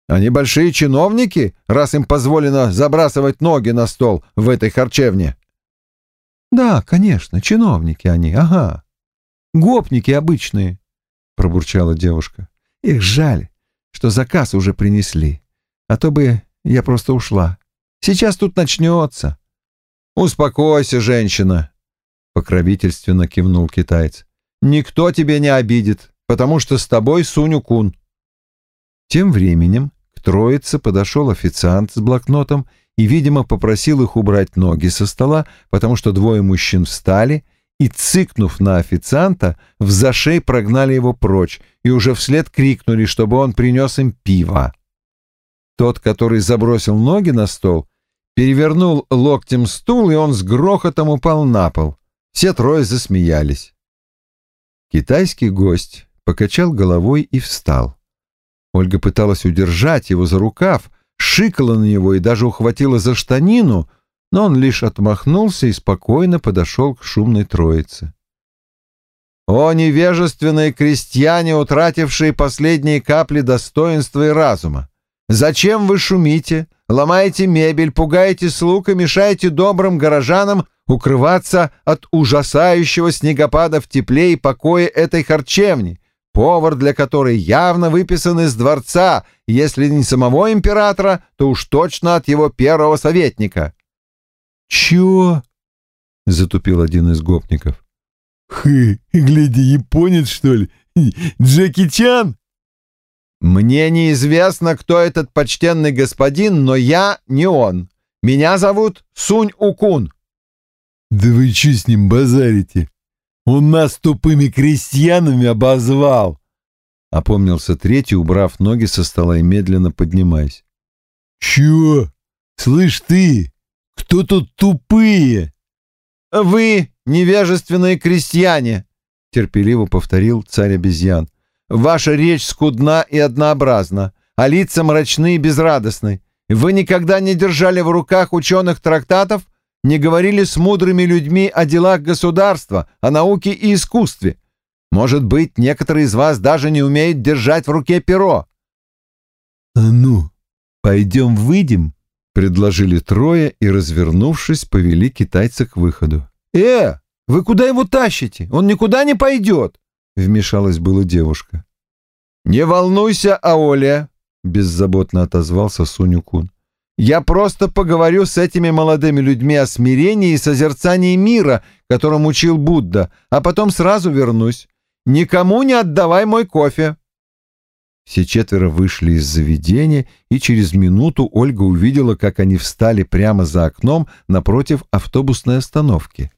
Они большие чиновники, раз им позволено забрасывать ноги на стол в этой харчевне». «Да, конечно, чиновники они, ага. Гопники обычные», — пробурчала девушка. «Их жаль что заказ уже принесли, а то бы я просто ушла. Сейчас тут начнется. Успокойся, женщина, покровительственно кивнул китаец. Никто тебя не обидит, потому что с тобой Суню-кун. Тем временем к троице подошел официант с блокнотом и, видимо, попросил их убрать ноги со стола, потому что двое мужчин встали и, цыкнув на официанта, в зашей прогнали его прочь и уже вслед крикнули, чтобы он принес им пиво. Тот, который забросил ноги на стол, перевернул локтем стул, и он с грохотом упал на пол. Все трое засмеялись. Китайский гость покачал головой и встал. Ольга пыталась удержать его за рукав, шикала на него и даже ухватила за штанину — но он лишь отмахнулся и спокойно подошел к шумной троице. «О, невежественные крестьяне, утратившие последние капли достоинства и разума! Зачем вы шумите, ломаете мебель, пугаете слуг и мешаете добрым горожанам укрываться от ужасающего снегопада в тепле и покое этой харчевни, повар для которой явно выписан из дворца, если не самого императора, то уж точно от его первого советника?» «Чё?» — затупил один из гопников. «Хы, гляди, японец, что ли? Джеки Чан?» «Мне неизвестно, кто этот почтенный господин, но я не он. Меня зовут Сунь-Укун». «Да вы что с ним базарите? Он нас тупыми крестьянами обозвал!» Опомнился третий, убрав ноги со стола и медленно поднимаясь. «Чё? Слышь ты, кто тут тупые?» «Вы невежественные крестьяне», — терпеливо повторил царь обезьян. «Ваша речь скудна и однообразна, а лица мрачны и безрадостны. Вы никогда не держали в руках ученых трактатов, не говорили с мудрыми людьми о делах государства, о науке и искусстве. Может быть, некоторые из вас даже не умеют держать в руке перо». «А ну, пойдем выйдем», — предложили трое и, развернувшись, повели китайца к выходу. «Э, вы куда его тащите? Он никуда не пойдет!» — вмешалась была девушка. «Не волнуйся, Аоля!» — беззаботно отозвался Суню-кун. «Я просто поговорю с этими молодыми людьми о смирении и созерцании мира, которым учил Будда, а потом сразу вернусь. Никому не отдавай мой кофе!» Все четверо вышли из заведения, и через минуту Ольга увидела, как они встали прямо за окном напротив автобусной остановки.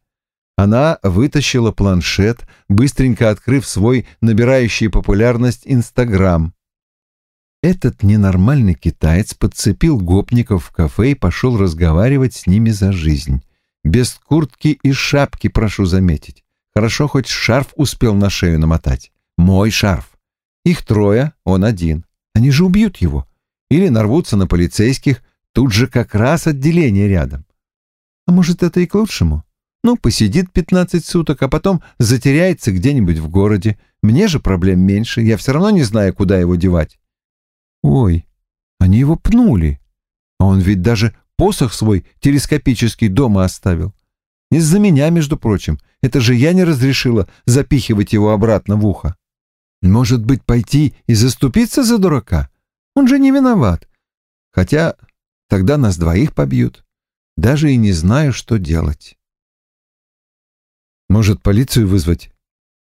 Она вытащила планшет, быстренько открыв свой набирающий популярность Инстаграм. Этот ненормальный китаец подцепил гопников в кафе и пошел разговаривать с ними за жизнь. Без куртки и шапки, прошу заметить. Хорошо, хоть шарф успел на шею намотать. Мой шарф. Их трое, он один. Они же убьют его. Или нарвутся на полицейских, тут же как раз отделение рядом. А может, это и к лучшему? Ну, посидит пятнадцать суток, а потом затеряется где-нибудь в городе. Мне же проблем меньше, я все равно не знаю, куда его девать. Ой, они его пнули. А он ведь даже посох свой телескопический дома оставил. Из-за меня, между прочим. Это же я не разрешила запихивать его обратно в ухо. Может быть, пойти и заступиться за дурака? Он же не виноват. Хотя тогда нас двоих побьют. Даже и не знаю, что делать. Может, полицию вызвать?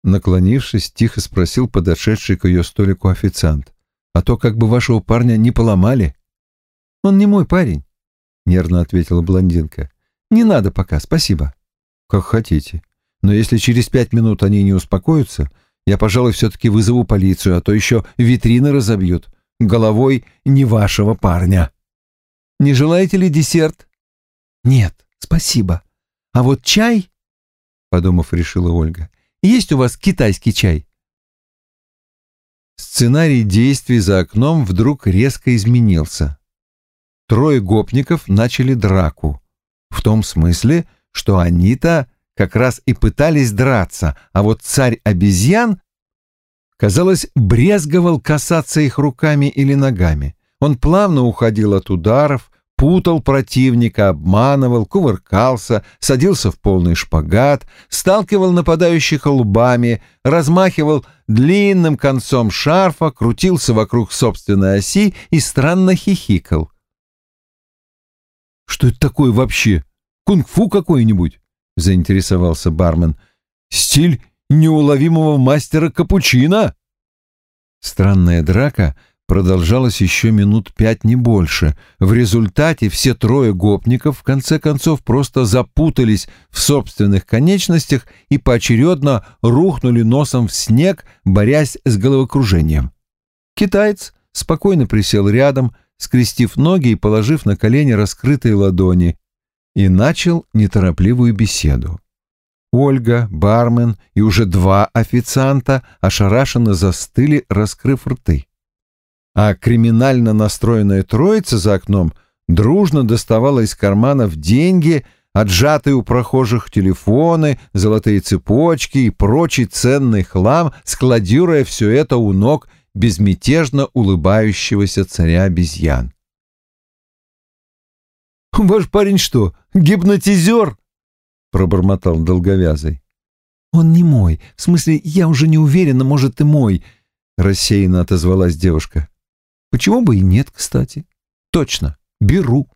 Наклонившись, тихо спросил подошедший к ее столику официант. А то как бы вашего парня не поломали. Он не мой парень, нервно ответила блондинка. Не надо пока, спасибо. Как хотите. Но если через пять минут они не успокоятся, я, пожалуй, все-таки вызову полицию, а то еще витрины разобьют. Головой не вашего парня. Не желаете ли десерт? Нет, спасибо. А вот чай подумав, решила Ольга. Есть у вас китайский чай? Сценарий действий за окном вдруг резко изменился. Трое гопников начали драку. В том смысле, что они-то как раз и пытались драться, а вот царь обезьян, казалось, брезговал касаться их руками или ногами. Он плавно уходил от ударов, путал противника, обманывал, кувыркался, садился в полный шпагат, сталкивал нападающих лбами, размахивал длинным концом шарфа, крутился вокруг собственной оси и странно хихикал. «Что это такое вообще? Кунг-фу какой-нибудь?» — заинтересовался бармен. «Стиль неуловимого мастера капучино?» Странная драка продолжалось еще минут пять, не больше. В результате все трое гопников в конце концов просто запутались в собственных конечностях и поочередно рухнули носом в снег, борясь с головокружением. Китаец спокойно присел рядом, скрестив ноги и положив на колени раскрытые ладони, и начал неторопливую беседу. Ольга, бармен и уже два официанта ошарашенно застыли, раскрыв рты а криминально настроенная троица за окном дружно доставала из карманов деньги, отжатые у прохожих телефоны, золотые цепочки и прочий ценный хлам, складируя все это у ног безмятежно улыбающегося царя обезьян. «Ваш парень что, гипнотизер?» — пробормотал долговязый. «Он не мой. В смысле, я уже не уверена, может, и мой», — рассеянно отозвалась девушка. Почему бы и нет, кстати? Точно, беру.